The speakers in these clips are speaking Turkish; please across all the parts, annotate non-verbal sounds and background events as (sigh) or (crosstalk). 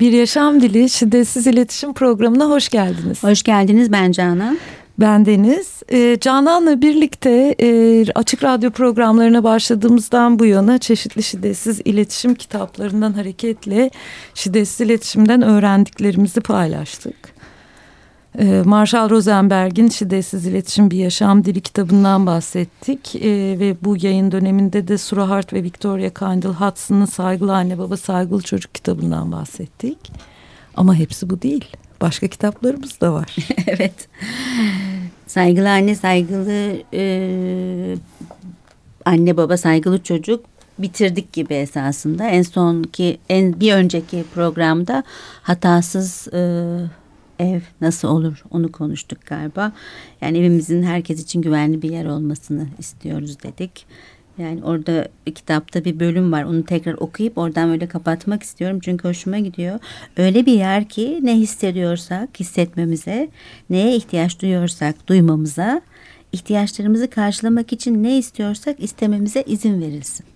Bir Yaşam Dili Şiddetsiz İletişim Programı'na hoş geldiniz. Hoş geldiniz ben Canan. Ben Deniz. Ee, Canan'la birlikte e, açık radyo programlarına başladığımızdan bu yana çeşitli şiddetsiz iletişim kitaplarından hareketle şiddetsiz iletişimden öğrendiklerimizi paylaştık. Ee, Marshall Rosenberg'in Şiddetsiz İletişim Bir Yaşam Dili kitabından bahsettik. Ee, ve bu yayın döneminde de Sura Hart ve Victoria Kendall Hudson'ın Saygılı Anne Baba Saygılı Çocuk kitabından bahsettik. Ama hepsi bu değil. Başka kitaplarımız da var. (laughs) evet. Saygılı anne, saygılı e, anne baba, saygılı çocuk bitirdik gibi esasında. En sonki, en bir önceki programda hatasız e, ev nasıl olur onu konuştuk galiba. Yani evimizin herkes için güvenli bir yer olmasını istiyoruz dedik. Yani orada kitapta bir bölüm var. Onu tekrar okuyup oradan öyle kapatmak istiyorum. Çünkü hoşuma gidiyor. Öyle bir yer ki ne hissediyorsak hissetmemize, neye ihtiyaç duyuyorsak duymamıza, ihtiyaçlarımızı karşılamak için ne istiyorsak istememize izin verilsin.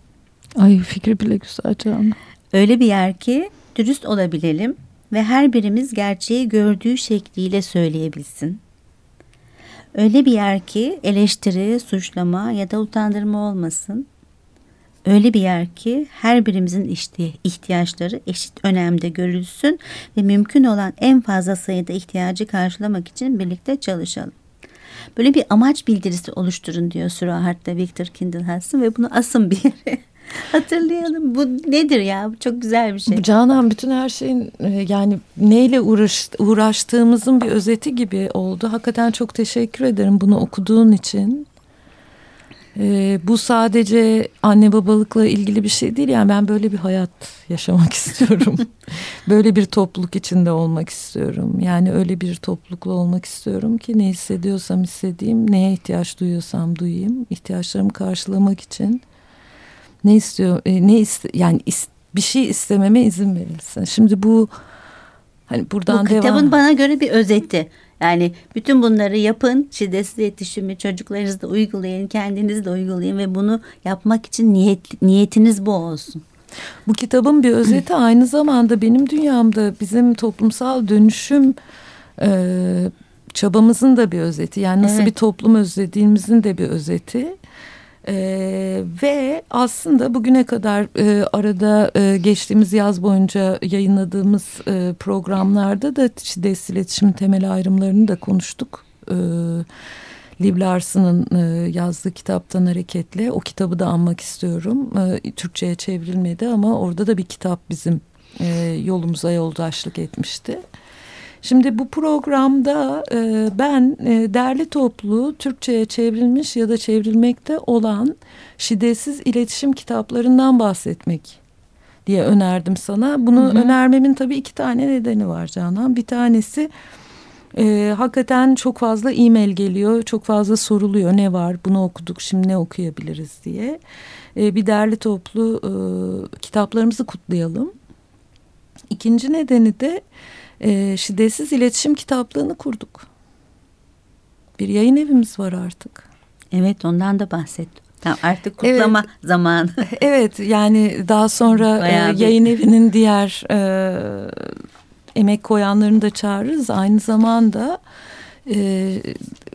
Ay fikri bile güzel canım. Öyle bir yer ki dürüst olabilelim ve her birimiz gerçeği gördüğü şekliyle söyleyebilsin. Öyle bir yer ki eleştiri, suçlama ya da utandırma olmasın. Öyle bir yer ki her birimizin işte ihtiyaçları eşit önemde görülsün ve mümkün olan en fazla sayıda ihtiyacı karşılamak için birlikte çalışalım. Böyle bir amaç bildirisi oluşturun diyor Surahart'ta Victor Kindlehas'ın ve bunu asın bir yere. Hatırlayalım. Bu nedir ya? Bu çok güzel bir şey. Canan bütün her şeyin e, yani neyle uğraş, uğraştığımızın bir özeti gibi oldu. Hakikaten çok teşekkür ederim bunu okuduğun için. Ee, bu sadece anne babalıkla ilgili bir şey değil. Yani ben böyle bir hayat yaşamak (laughs) istiyorum. böyle bir topluluk içinde olmak istiyorum. Yani öyle bir toplulukla olmak istiyorum ki ne hissediyorsam hissedeyim, neye ihtiyaç duyuyorsam duyayım. ihtiyaçlarımı karşılamak için ne istiyor e, ne iste, yani is, bir şey istememe izin verilsin. Şimdi bu hani buradan bu kitabın devam. bana göre bir özeti. Yani bütün bunları yapın, şiddetsiz iletişimi çocuklarınızda uygulayın, kendiniz de uygulayın ve bunu yapmak için niyet, niyetiniz bu olsun. Bu kitabın bir özeti (clears throat) aynı zamanda benim dünyamda bizim toplumsal dönüşüm e, çabamızın da bir özeti. Yani nasıl evet. bir toplum özlediğimizin de bir özeti. Ee, ve aslında bugüne kadar e, arada e, geçtiğimiz yaz boyunca yayınladığımız e, programlarda da şiddetsiz iletişim temel ayrımlarını da konuştuk. E, Liv Larson'ın e, yazdığı kitaptan hareketle o kitabı da anmak istiyorum. E, Türkçe'ye çevrilmedi ama orada da bir kitap bizim e, yolumuza yoldaşlık etmişti. Şimdi bu programda e, ben e, derli toplu Türkçe'ye çevrilmiş ya da çevrilmekte olan şiddetsiz iletişim kitaplarından bahsetmek diye önerdim sana. Bunu hı hı. önermemin tabii iki tane nedeni var Canan. Bir tanesi e, hakikaten çok fazla e-mail geliyor, çok fazla soruluyor ne var bunu okuduk şimdi ne okuyabiliriz diye. E, bir derli toplu e, kitaplarımızı kutlayalım. İkinci nedeni de e, şiddetsiz iletişim kitaplığını kurduk. Bir yayın evimiz var artık. Evet ondan da bahset. Tamam, artık kutlama evet, zamanı. (laughs) evet yani daha sonra e, yayın evinin diğer e, emek koyanlarını da çağırırız. Aynı zamanda e,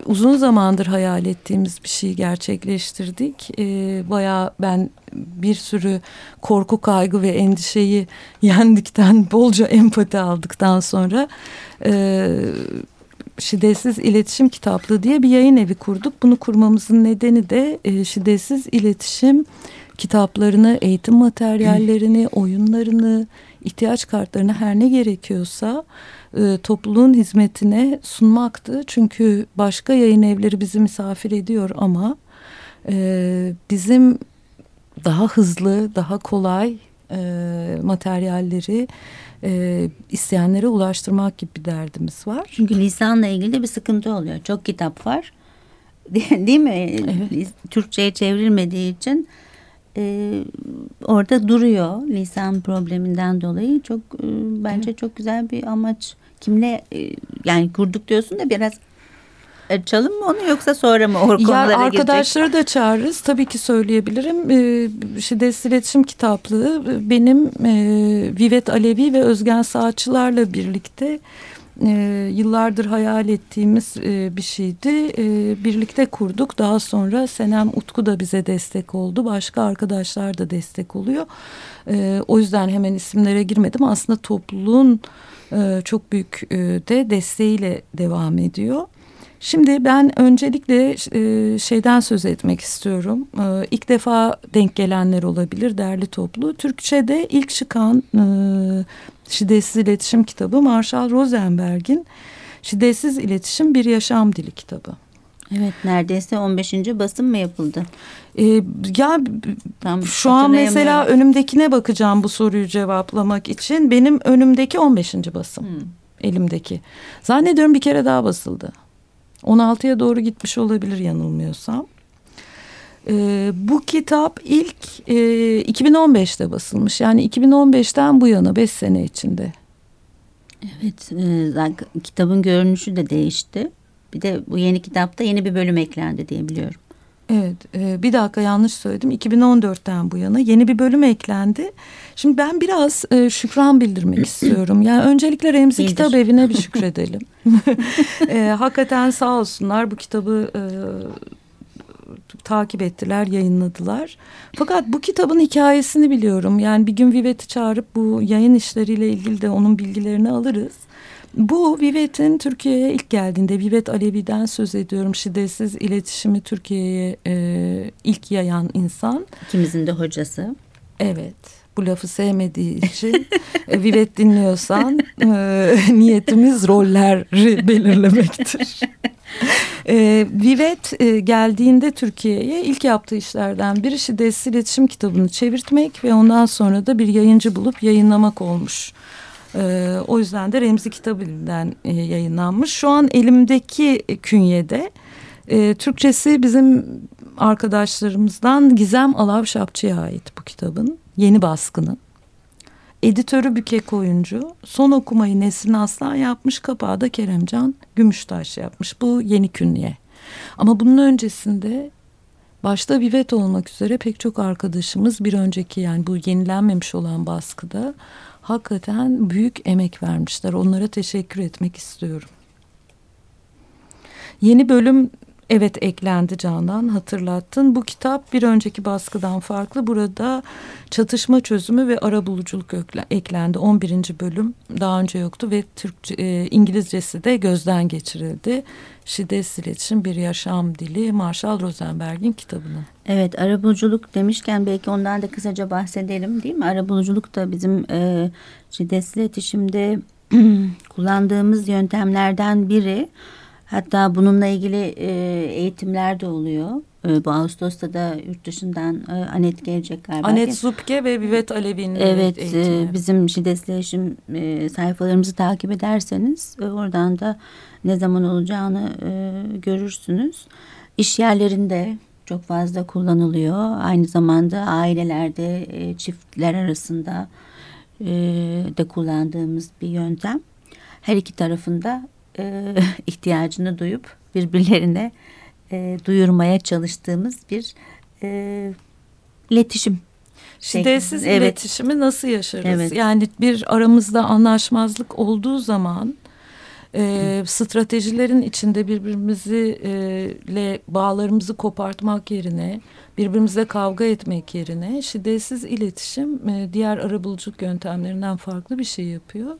uzun zamandır hayal ettiğimiz bir şeyi gerçekleştirdik. E, bayağı ben bir sürü korku, kaygı ve endişeyi (laughs) yendikten, bolca empati aldıktan sonra e, şiddetsiz iletişim kitaplığı diye bir yayın evi kurduk. Bunu kurmamızın nedeni de e, şiddetsiz iletişim kitaplarını, eğitim materyallerini, oyunlarını, ihtiyaç kartlarını her ne gerekiyorsa e, topluluğun hizmetine sunmaktı. Çünkü başka yayın evleri bizi misafir ediyor ama e, bizim daha hızlı, daha kolay e, materyalleri e, isteyenlere ulaştırmak gibi bir derdimiz var. Çünkü lisanla ilgili bir sıkıntı oluyor. Çok kitap var. (laughs) Değil mi? Evet. Türkçe'ye çevrilmediği için e, orada duruyor lisan probleminden dolayı. Çok e, bence evet. çok güzel bir amaç. Kimle e, yani kurduk diyorsun da biraz açalım mı onu yoksa sonra mı o konulara ya Arkadaşları girecek? da çağırırız. Tabii ki söyleyebilirim. Ee, Şiddetsiz İletişim Kitaplığı benim e, Vivet Alevi ve Özgen Saatçılarla birlikte e, yıllardır hayal ettiğimiz e, bir şeydi. E, birlikte kurduk. Daha sonra Senem Utku da bize destek oldu. Başka arkadaşlar da destek oluyor. E, o yüzden hemen isimlere girmedim. Aslında topluluğun e, çok büyük e, de desteğiyle devam ediyor. Şimdi ben öncelikle e, şeyden söz etmek istiyorum. E, ilk defa denk gelenler olabilir derli toplu. Türkçe'de ilk çıkan e, şiddetsiz iletişim kitabı Marshall Rosenberg'in Şiddetsiz İletişim Bir Yaşam Dili kitabı. Evet neredeyse 15. basım mı yapıldı? Ee, ya Tam şu an mesela önümdekine bakacağım bu soruyu cevaplamak için. Benim önümdeki 15. basım. Hmm. Elimdeki. Zannediyorum bir kere daha basıldı. 16'ya doğru gitmiş olabilir yanılmıyorsam. Ee, bu kitap ilk e, 2015'te basılmış. Yani 2015'ten bu yana 5 sene içinde. Evet, e, kitabın görünüşü de değişti. Bir de bu yeni kitapta yeni bir bölüm eklendi diye biliyorum. Evet e, bir dakika yanlış söyledim 2014'ten bu yana yeni bir bölüm eklendi. Şimdi ben biraz e, şükran bildirmek (clears throat) istiyorum. Yani öncelikle Remzi Bildir. Kitap Evi'ne bir şükredelim. (laughs) e, hakikaten sağ olsunlar bu kitabı e, takip ettiler, yayınladılar. Fakat bu kitabın hikayesini biliyorum. Yani bir gün Vivet'i çağırıp bu yayın işleriyle ilgili de onun bilgilerini alırız. Bu Vivet'in Türkiye'ye ilk geldiğinde Vivet Alevi'den söz ediyorum. Şiddetsiz iletişimi Türkiye'ye e, ilk yayan insan. İkimizin de hocası. Evet. Bu lafı sevmediği için e, Vivet dinliyorsan e, niyetimiz rolleri belirlemektir. E, Vivet e, geldiğinde Türkiye'ye ilk yaptığı işlerden biri şiddetsiz iletişim kitabını çevirtmek ve ondan sonra da bir yayıncı bulup yayınlamak olmuş. E, o yüzden de Remzi Kitabi'nden e, yayınlanmış. Şu an elimdeki künyede e, Türkçesi bizim arkadaşlarımızdan Gizem Alavşapçı'ya ait bu kitabın yeni baskının. Editörü Büke Koyuncu, son okumayı Nesrin Aslan yapmış, kapağı da Keremcan Gümüştaş yapmış. Bu yeni künye. Ama bunun öncesinde başta Vivet olmak üzere pek çok arkadaşımız bir önceki yani bu yenilenmemiş olan baskıda hakikaten büyük emek vermişler. Onlara teşekkür etmek istiyorum. Yeni bölüm evet eklendi Canan hatırlattın. Bu kitap bir önceki baskıdan farklı. Burada çatışma çözümü ve arabuluculuk eklendi. 11. bölüm daha önce yoktu ve Türkçe, e, İngilizcesi de gözden geçirildi. Şiddetsiz İletişim Bir Yaşam Dili Marshall Rosenberg'in kitabını. Evet arabuluculuk demişken belki ondan da kısaca bahsedelim değil mi? Arabuluculuk da bizim e, şiddetsiz iletişimde (clears throat) kullandığımız yöntemlerden biri. Hatta bununla ilgili e, eğitimler de oluyor. E, bu Ağustos'ta da yurt dışından e, Anet gelecek galiba. Anet Zupke ve Vivet Alevi'nin Evet e, bizim şiddetleşim e, sayfalarımızı takip ederseniz e, oradan da ne zaman olacağını e, görürsünüz. İş yerlerinde çok fazla kullanılıyor. Aynı zamanda ailelerde e, çiftler arasında e, de kullandığımız bir yöntem. Her iki tarafında e, ihtiyacını duyup birbirlerine e, duyurmaya çalıştığımız bir e, iletişim. Şiddetsiz evet. iletişimi nasıl yaşarız? Evet. Yani bir aramızda anlaşmazlık olduğu zaman e, stratejilerin içinde birbirimizle bağlarımızı kopartmak yerine birbirimizle kavga etmek yerine şiddetsiz iletişim e, diğer arabuluculuk yöntemlerinden farklı bir şey yapıyor.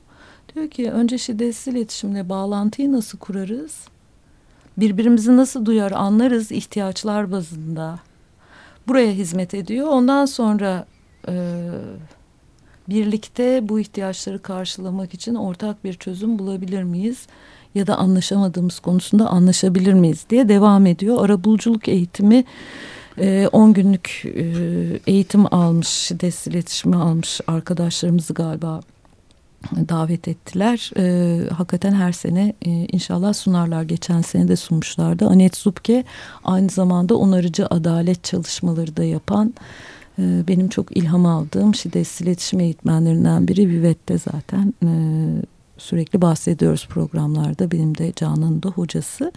Diyor ki önce şiddetsiz iletişimle bağlantıyı nasıl kurarız? Birbirimizi nasıl duyar anlarız ihtiyaçlar bazında. Buraya hizmet ediyor. Ondan sonra e, birlikte bu ihtiyaçları karşılamak için ortak bir çözüm bulabilir miyiz? Ya da anlaşamadığımız konusunda anlaşabilir miyiz diye devam ediyor. Arabuluculuk eğitimi 10 e, günlük e, eğitim almış, şiddetsiz iletişimi almış arkadaşlarımızı galiba davet ettiler. E, hakikaten her sene e, inşallah sunarlar. Geçen sene de sunmuşlardı. Anet Zupke aynı zamanda onarıcı adalet çalışmaları da yapan e, benim çok ilham aldığım şiddetsiz iletişim eğitmenlerinden biri Vivet'te zaten e, sürekli bahsediyoruz programlarda. Benim de Canan'ın da hocası.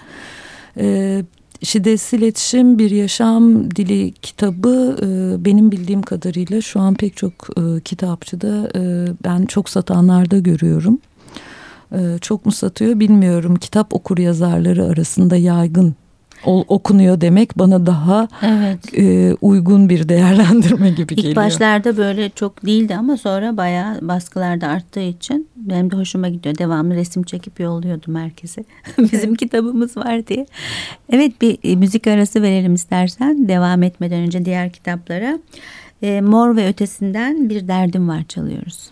E, Şiddetsiz İletişim Bir Yaşam Dili kitabı e, benim bildiğim kadarıyla şu an pek çok e, kitapçıda e, ben çok satanlarda görüyorum. E, çok mu satıyor bilmiyorum. Kitap okur yazarları arasında yaygın okunuyor demek bana daha evet. e, uygun bir değerlendirme gibi İlk geliyor. İlk başlarda böyle çok değildi ama sonra bayağı baskılarda arttığı için benim de hoşuma gidiyor. Devamlı resim çekip yolluyordum herkese. (laughs) Bizim kitabımız var diye. Evet bir e, müzik arası verelim istersen devam etmeden önce diğer kitaplara. E, Mor ve Ötesinden Bir Derdim Var çalıyoruz.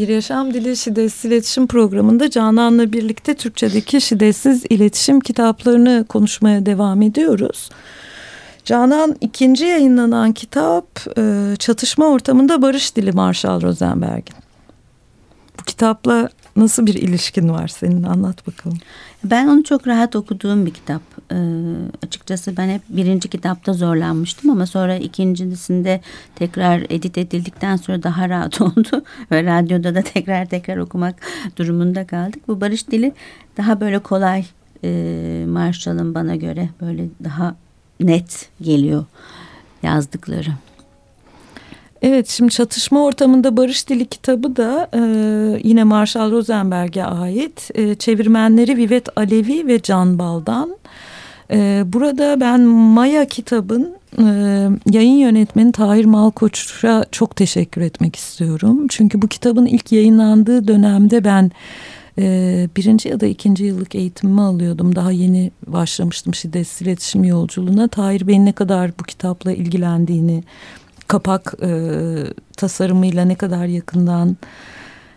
Bir Yaşam Dili Şiddetsiz İletişim programında Canan'la birlikte Türkçedeki şiddetsiz iletişim kitaplarını konuşmaya devam ediyoruz. Canan ikinci yayınlanan kitap e, Çatışma Ortamında Barış Dili Marshall Rosenberg'in. Bu kitapla nasıl bir ilişkin var senin anlat bakalım. Ben onu çok rahat okuduğum bir kitap. Ee, açıkçası ben hep birinci kitapta zorlanmıştım ama sonra ikincisinde tekrar edit edildikten sonra daha rahat (laughs) oldu. Ve radyoda da tekrar tekrar okumak durumunda kaldık. Bu barış dili daha böyle kolay e, Marshall'ın bana göre böyle daha net geliyor yazdıkları. Evet şimdi çatışma ortamında Barış Dili kitabı da e, yine Marshall Rosenberg'e ait e, çevirmenleri Vivet Alevi ve Can Bal'dan. E, burada ben Maya kitabın e, yayın yönetmeni Tahir Malkoç'a çok teşekkür etmek istiyorum. Çünkü bu kitabın ilk yayınlandığı dönemde ben e, birinci ya da ikinci yıllık eğitimimi alıyordum. Daha yeni başlamıştım şiddetsiz iletişim yolculuğuna. Tahir Bey'in ne kadar bu kitapla ilgilendiğini, kapak e, tasarımıyla ne kadar yakından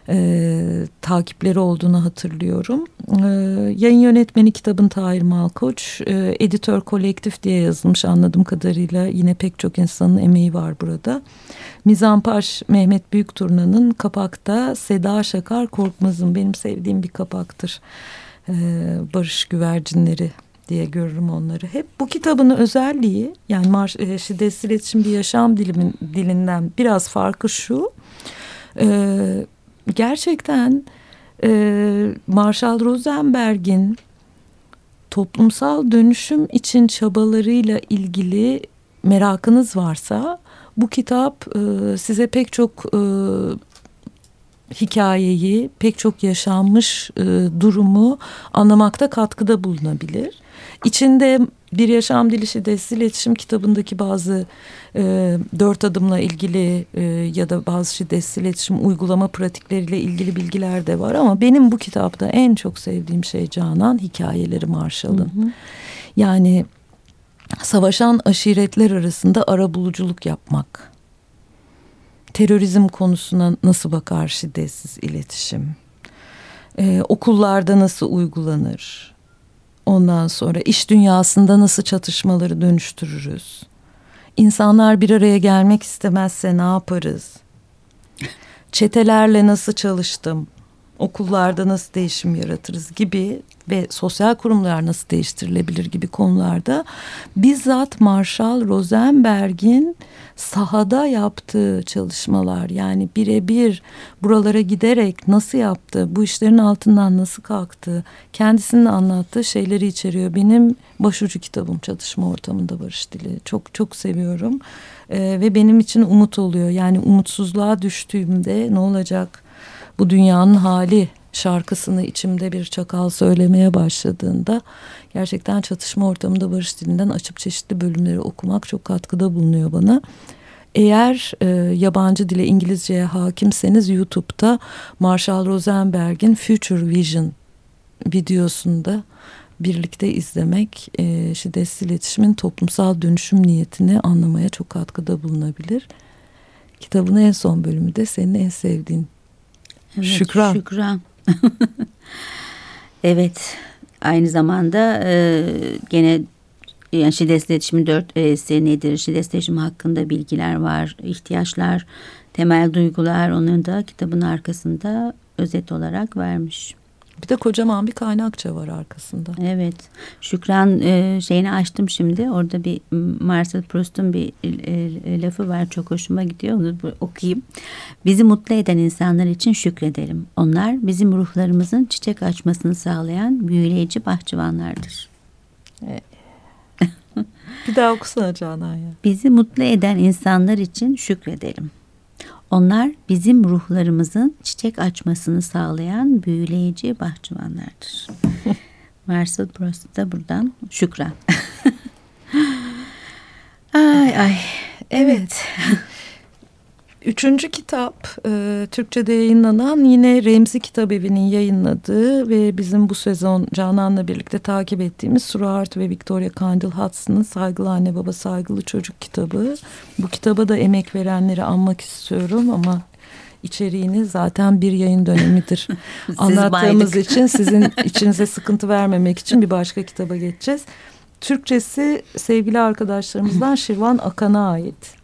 e, takipleri olduğunu hatırlıyorum. E, yayın yönetmeni kitabın Tahir Malkoç, e, editör kolektif diye yazılmış anladığım kadarıyla yine pek çok insanın emeği var burada. Mizampaş Mehmet Büyükturna'nın kapakta Seda Şakar Korkmaz'ın benim sevdiğim bir kapaktır. E, Barış Güvercinleri diye görürüm onları. Hep bu kitabın özelliği yani marş, e, şiddetsiz iletişim bir yaşam dilimin, dilinden biraz farkı şu. E, gerçekten e, Marshall Rosenberg'in toplumsal dönüşüm için çabalarıyla ilgili merakınız varsa bu kitap e, size pek çok e, hikayeyi, pek çok yaşanmış e, durumu anlamakta katkıda bulunabilir. İçinde bir Yaşam Dili Şiddetsiz İletişim kitabındaki bazı e, dört adımla ilgili e, ya da bazı şiddetsiz iletişim uygulama pratikleriyle ilgili bilgiler de var ama benim bu kitapta en çok sevdiğim şey Canan hikayeleri Marshall'ın. Yani savaşan aşiretler arasında ara buluculuk yapmak. Terörizm konusuna nasıl bakar şiddetsiz iletişim? Ee, okullarda nasıl uygulanır? Ondan sonra iş dünyasında nasıl çatışmaları dönüştürürüz? İnsanlar bir araya gelmek istemezse ne yaparız? Çetelerle nasıl çalıştım? Okullarda nasıl değişim yaratırız gibi ve sosyal kurumlar nasıl değiştirilebilir gibi konularda bizzat Marshall Rosenberg'in sahada yaptığı çalışmalar yani birebir buralara giderek nasıl yaptı, bu işlerin altından nasıl kalktı, kendisinin anlattığı şeyleri içeriyor. Benim başucu kitabım Çatışma Ortamında Barış Dili. Çok çok seviyorum ee, ve benim için umut oluyor. Yani umutsuzluğa düştüğümde ne olacak bu dünyanın hali şarkısını içimde bir çakal söylemeye başladığında gerçekten çatışma ortamında barış dilinden açıp çeşitli bölümleri okumak çok katkıda bulunuyor bana. Eğer e, yabancı dile İngilizceye hakimseniz YouTube'da Marshall Rosenberg'in Future Vision videosunda birlikte izlemek e, şiddetsiz iletişimin toplumsal dönüşüm niyetini anlamaya çok katkıda bulunabilir. Kitabın en son bölümü de senin en sevdiğin Evet, Şükran. Şükran. (laughs) evet. Aynı zamanda e, gene yani şiddet iletişimi dört E'si nedir? Şiddet iletişimi hakkında bilgiler var, ihtiyaçlar, temel duygular onun da kitabın arkasında özet olarak vermiş. Bir de kocaman bir kaynakça var arkasında. Evet. Şükran e, şeyini açtım şimdi. Orada bir Marcel Proust'un bir e, lafı var. Çok hoşuma gidiyor. Onu okuyayım. Bizi mutlu eden insanlar için şükredelim. Onlar bizim ruhlarımızın çiçek açmasını sağlayan büyüleyici bahçıvanlardır. Evet. (laughs) bir daha okusana Canan ya. Bizi mutlu eden insanlar için şükredelim. Onlar bizim ruhlarımızın çiçek açmasını sağlayan büyüleyici bahçıvanlardır. (laughs) Marcel Proust da buradan şükran. (laughs) ay ay evet. Üçüncü kitap e, Türkçe'de yayınlanan yine Remzi Kitap Evi'nin yayınladığı ve bizim bu sezon Canan'la birlikte takip ettiğimiz Suruart ve Victoria Candle Hudson'ın Saygılı Anne Baba Saygılı Çocuk kitabı. Bu kitaba da emek verenleri anmak istiyorum ama içeriğini zaten bir yayın dönemidir (laughs) anlattığımız için sizin içinize sıkıntı vermemek için bir başka kitaba geçeceğiz. Türkçesi sevgili arkadaşlarımızdan Şirvan Akan'a ait.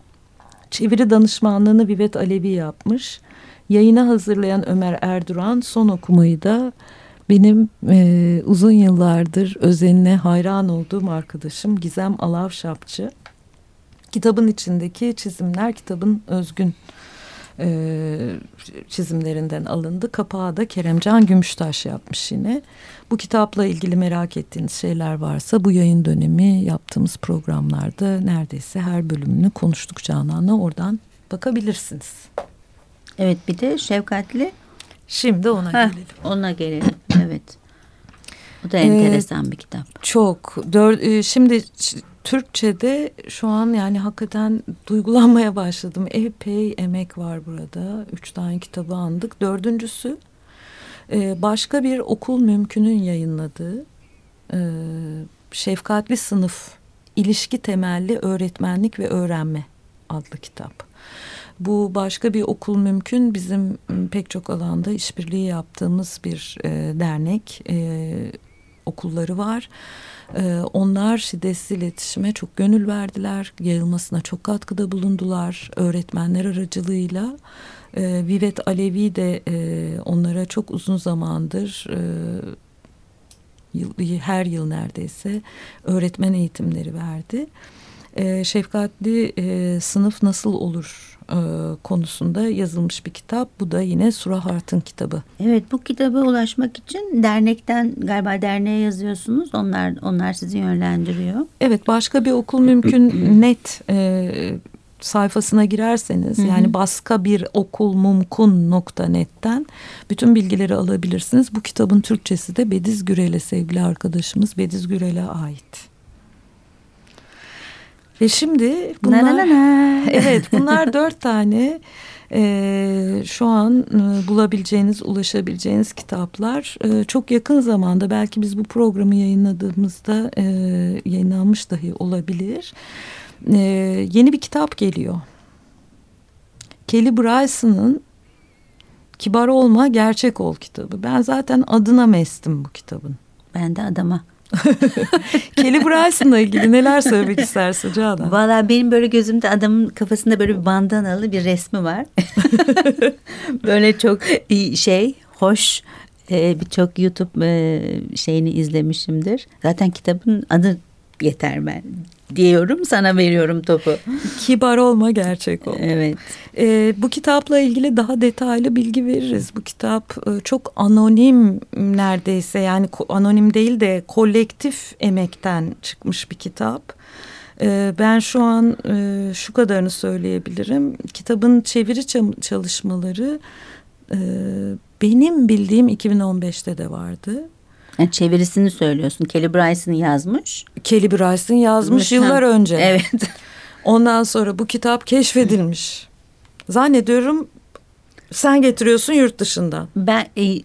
Çeviri danışmanlığını Vivet Alevi yapmış. Yayına hazırlayan Ömer Erduran son okumayı da benim e, uzun yıllardır özenine hayran olduğum arkadaşım Gizem Alavşapçı. Kitabın içindeki çizimler kitabın özgün e, çizimlerinden alındı. Kapağı da Keremcan Gümüştaş yapmış yine. Bu kitapla ilgili merak ettiğiniz şeyler varsa bu yayın dönemi yaptığımız programlarda neredeyse her bölümünü konuştuk Canan'la oradan bakabilirsiniz. Evet bir de Şefkatli. Şimdi ona Heh, gelelim. Ona gelelim evet. Bu da enteresan ee, bir kitap. Çok. Dör, e, şimdi Türkçe'de şu an yani hakikaten duygulanmaya başladım. Epey emek var burada. Üç tane kitabı andık. Dördüncüsü e, başka bir okul mümkünün yayınladığı e, Şefkatli Sınıf İlişki Temelli Öğretmenlik ve Öğrenme adlı kitap. Bu başka bir okul mümkün bizim pek çok alanda işbirliği yaptığımız bir e, dernek e, okulları var. E, onlar şiddetsiz iletişime çok gönül verdiler, yayılmasına çok katkıda bulundular öğretmenler aracılığıyla. E, Vivet Alevi de e, onlara çok uzun zamandır e, her yıl neredeyse öğretmen eğitimleri verdi. E, şefkatli e, sınıf nasıl olur e, konusunda yazılmış bir kitap. Bu da yine Sura Hart'ın kitabı. Evet bu kitaba ulaşmak için dernekten galiba derneğe yazıyorsunuz. Onlar onlar sizi yönlendiriyor. Evet başka bir okul mümkün (clears throat) net e, sayfasına girerseniz Hı -hı. yani baska bir okul mumkun nokta netten bütün bilgileri alabilirsiniz. Bu kitabın Türkçesi de Bediz Gürel'e sevgili arkadaşımız Bediz Gürel'e ait. Ve şimdi bunlar na, na, na. (laughs) evet bunlar (laughs) dört tane e, şu an e, bulabileceğiniz, ulaşabileceğiniz kitaplar. E, çok yakın zamanda belki biz bu programı yayınladığımızda e, yayınlanmış dahi olabilir. E, yeni bir kitap geliyor. Kelly Bryson'ın Kibar Olma Gerçek Ol kitabı. Ben zaten adına mestim bu kitabın. Ben de adama. (laughs) Kelly Bryson'la ilgili neler söylemek istersin Canan? Valla benim böyle gözümde adamın kafasında böyle bir bandanalı bir resmi var. (laughs) böyle çok şey, hoş e, birçok YouTube e, şeyini izlemişimdir. Zaten kitabın adı yeter ben diyorum sana veriyorum topu. Kibar olma gerçek ol. Evet. Ee, bu kitapla ilgili daha detaylı bilgi veririz. Bu kitap e, çok anonim neredeyse yani anonim değil de kolektif emekten çıkmış bir kitap. Ee, ben şu an e, şu kadarını söyleyebilirim. Kitabın çeviri çalışmaları e, benim bildiğim 2015'te de vardı. Yani çevirisini söylüyorsun. Kelly Bryson yazmış. Kelly Bryson yazmış yıllar önce. Evet. (laughs) Ondan sonra bu kitap keşfedilmiş. Zannediyorum sen getiriyorsun yurt dışından. Ben e,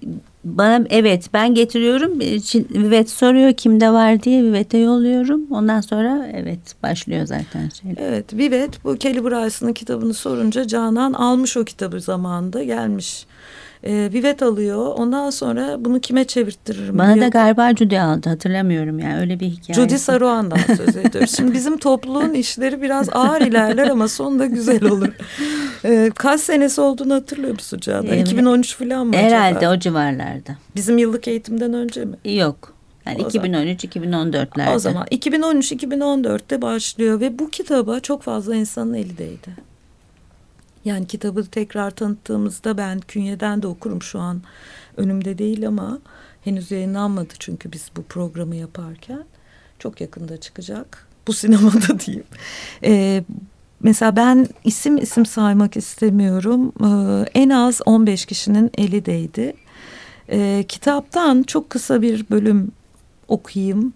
bana evet ben getiriyorum. E, Vivet soruyor kimde var diye Vivet'e yolluyorum. Ondan sonra evet başlıyor zaten şey. Evet Vivet bu Kelly Bryson'ın kitabını sorunca Canan almış o kitabı zamanında gelmiş e, Vivet alıyor. Ondan sonra bunu kime çevirttiririm Bana diyor. da galiba Judy aldı hatırlamıyorum yani öyle bir hikaye. Judy Saruhan'dan söz ediyoruz. Şimdi bizim topluluğun işleri biraz ağır ilerler ama sonunda güzel olur. E, kaç senesi olduğunu hatırlıyor musun Canan? Evet. 2013 falan mı Herhalde acaba? o civarlarda. Bizim yıllık eğitimden önce mi? Yok. Yani 2013-2014'lerde. O zaman 2013-2014'te başlıyor ve bu kitaba çok fazla insanın eli değdi. Yani kitabı tekrar tanıttığımızda ben künyeden de okurum şu an önümde değil ama henüz yayınlanmadı çünkü biz bu programı yaparken çok yakında çıkacak. Bu sinemada (laughs) diyeyim. Ee, mesela ben isim isim saymak istemiyorum. Ee, en az 15 kişinin eli değdi. Ee, kitaptan çok kısa bir bölüm okuyayım.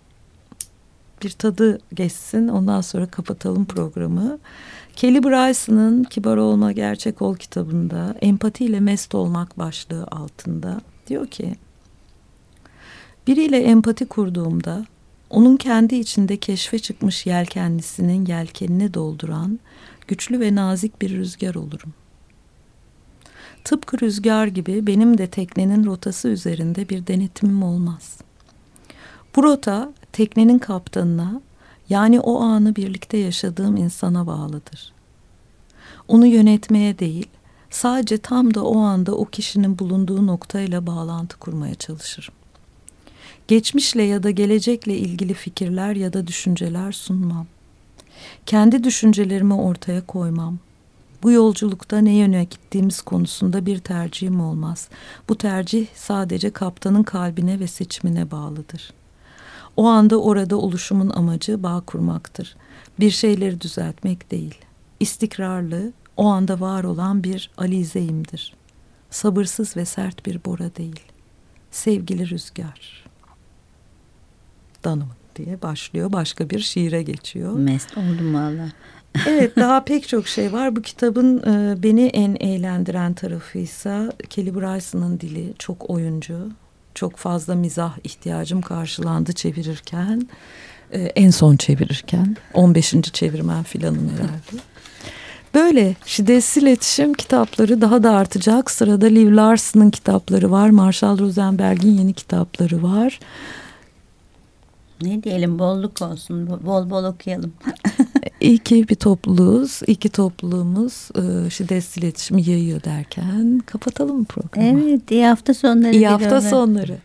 Bir tadı geçsin ondan sonra kapatalım programı. Kelly Bryson'ın Kibar Olma Gerçek Ol kitabında empatiyle mest olmak başlığı altında diyor ki biriyle empati kurduğumda onun kendi içinde keşfe çıkmış yelkenlisinin yelkenini dolduran güçlü ve nazik bir rüzgar olurum. Tıpkı rüzgar gibi benim de teknenin rotası üzerinde bir denetimim olmaz. Bu rota teknenin kaptanına yani o anı birlikte yaşadığım insana bağlıdır. Onu yönetmeye değil, sadece tam da o anda o kişinin bulunduğu noktayla bağlantı kurmaya çalışırım. Geçmişle ya da gelecekle ilgili fikirler ya da düşünceler sunmam. Kendi düşüncelerimi ortaya koymam. Bu yolculukta ne yöne gittiğimiz konusunda bir tercihim olmaz. Bu tercih sadece kaptanın kalbine ve seçimine bağlıdır. O anda orada oluşumun amacı bağ kurmaktır. Bir şeyleri düzeltmek değil. İstikrarlı, o anda var olan bir alizeyimdir. Sabırsız ve sert bir bora değil. Sevgili rüzgar. Danımın diye başlıyor. Başka bir şiire geçiyor. Mest oldum valla. (laughs) evet daha pek çok şey var. Bu kitabın e, beni en eğlendiren tarafıysa Kelly Bryson'ın dili çok oyuncu. Çok fazla mizah ihtiyacım karşılandı çevirirken. E, en son çevirirken. 15. çevirmen filanım herhalde. Böyle şiddetsiz iletişim kitapları daha da artacak. Sırada Liv Larson'ın kitapları var. Marshall Rosenberg'in yeni kitapları var. Ne diyelim bolluk olsun. Bol bol okuyalım. (laughs) İyi ki bir topluluğuz. İyi ki topluluğumuz e, şiddetsiz iletişimi yayıyor derken kapatalım programı. Evet iyi hafta sonları. İyi hafta sonları.